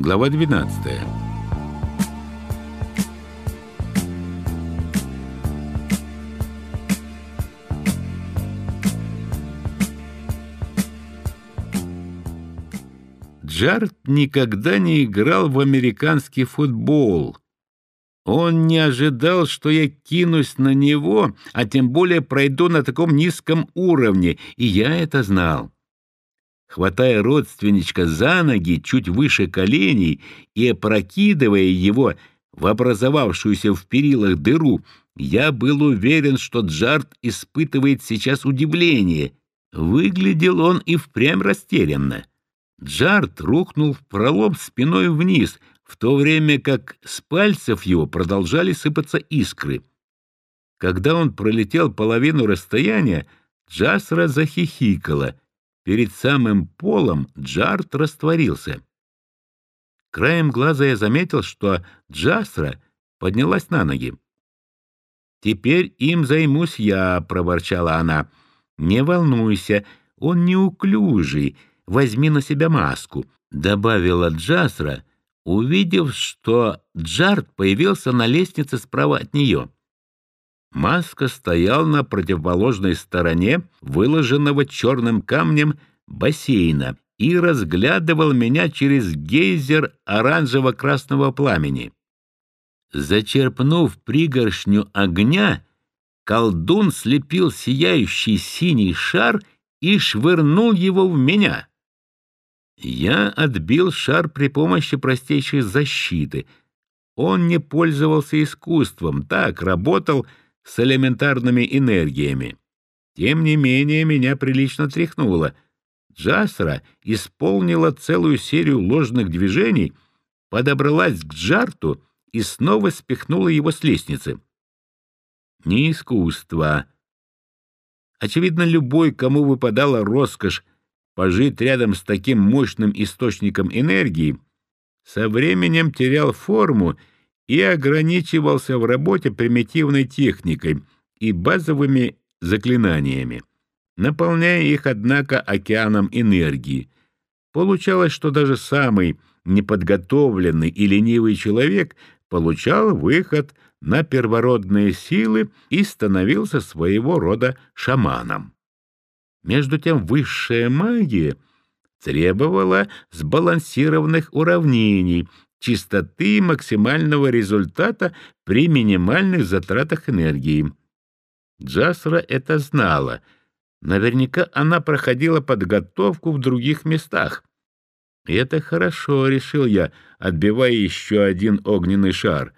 Глава 12. Джард никогда не играл в американский футбол. Он не ожидал, что я кинусь на него, а тем более пройду на таком низком уровне, и я это знал. Хватая родственничка за ноги чуть выше коленей и опрокидывая его в образовавшуюся в перилах дыру, я был уверен, что Джард испытывает сейчас удивление. Выглядел он и впрямь растерянно. Джард рухнул в пролом спиной вниз, в то время как с пальцев его продолжали сыпаться искры. Когда он пролетел половину расстояния, Джасра захихикала. Перед самым полом Джард растворился. Краем глаза я заметил, что Джасра поднялась на ноги. «Теперь им займусь я», — проворчала она. «Не волнуйся, он неуклюжий, возьми на себя маску», — добавила Джасра, увидев, что Джард появился на лестнице справа от нее. Маска стоял на противоположной стороне выложенного черным камнем бассейна и разглядывал меня через гейзер оранжево-красного пламени. Зачерпнув пригоршню огня, колдун слепил сияющий синий шар и швырнул его в меня. Я отбил шар при помощи простейшей защиты. Он не пользовался искусством, так, работал с элементарными энергиями. Тем не менее, меня прилично тряхнуло. Джасра исполнила целую серию ложных движений, подобралась к Джарту и снова спихнула его с лестницы. Не искусство. Очевидно, любой, кому выпадала роскошь пожить рядом с таким мощным источником энергии, со временем терял форму и ограничивался в работе примитивной техникой и базовыми заклинаниями, наполняя их, однако, океаном энергии. Получалось, что даже самый неподготовленный и ленивый человек получал выход на первородные силы и становился своего рода шаманом. Между тем высшая магия требовала сбалансированных уравнений, чистоты максимального результата при минимальных затратах энергии. Джасра это знала. Наверняка она проходила подготовку в других местах. Это хорошо, решил я, отбивая еще один огненный шар —